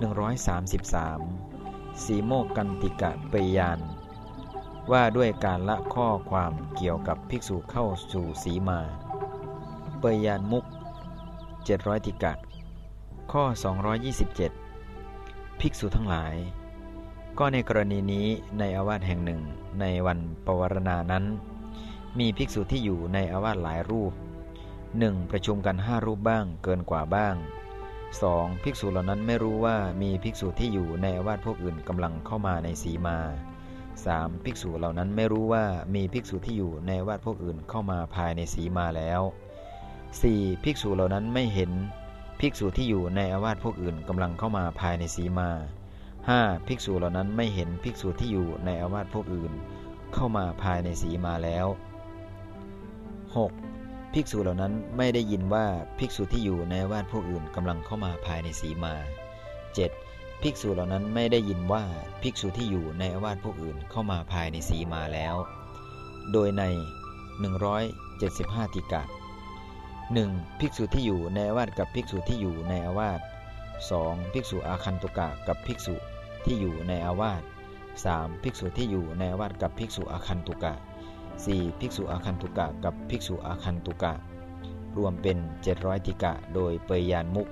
133 สีโมกกันติกะเปยาน ว่าด้วยการละข้อความเกี่ยวกับภิกษุเข้าสู่สีมา เปยานมุก 700 ติกะ ข้อ 227 ภิกษุทั้งหลาย ก็ในกรณีนี้ในอาวาสแห่งหนึ่งในวันปวารณานั้น มีภิกษุที่อยู่ในอาวาสหลายรูป 1. ประชุมกันห้ารูปบ้างเกินกว่าบ้าง 2. ภิกษุเหล่านั้นไม่รู้ว่ามีภิกษุที่อยู่ในอาวาสพวกอื่นกำลังเข้ามาในสีมา 3. ภิกษุเหล่านั้นไม่รู้ว่ามีภิกษุที่อยู่ในอาวาสพวกอื่นเข้ามาภายในสีมาแล้ว 4. ภิกษุเหล่านั้นไม่เห็นภิกษุที่อยู่ในอาวาสพวกอื่นกำลังเข้ามาภายในสีมา 5. ภิกษุเหล่านั้นไม่เห็นภิกษุที่อยู่ในอาวาสพวกอื่น เข้ามาภายในสีมาแล้ว 6. ภิกษุเหล่านั้นไม่ได้ยินว่าภิกษุที่อยู่ในอาวาสพวกอื่นกำลังเข้ามาภายในสีมา 7. ภิกษุเหล่านั้นไม่ได้ยินว่าภิกษุที่อยู่ในอาวาสพวกอื่นเข้ามาภายในสีมาแล้ว โดยใน 175ติกะ 1. ภิกษุที่อยู่ในอาวาสกับภิกษุที่อยู่ในอาวาส 2. ภิกษุอาคันตุกะกับภิกษุที่อยู่ในอาวาส 3. ภิกษุที่อยู่ในอาวาสกับภิกษุอาคันตุกะ 4. ภิกษุอาคันตุกะกับภิกษุอาคันตุกะ รวมเป็น 700ติกะ โดยเปยยานมุก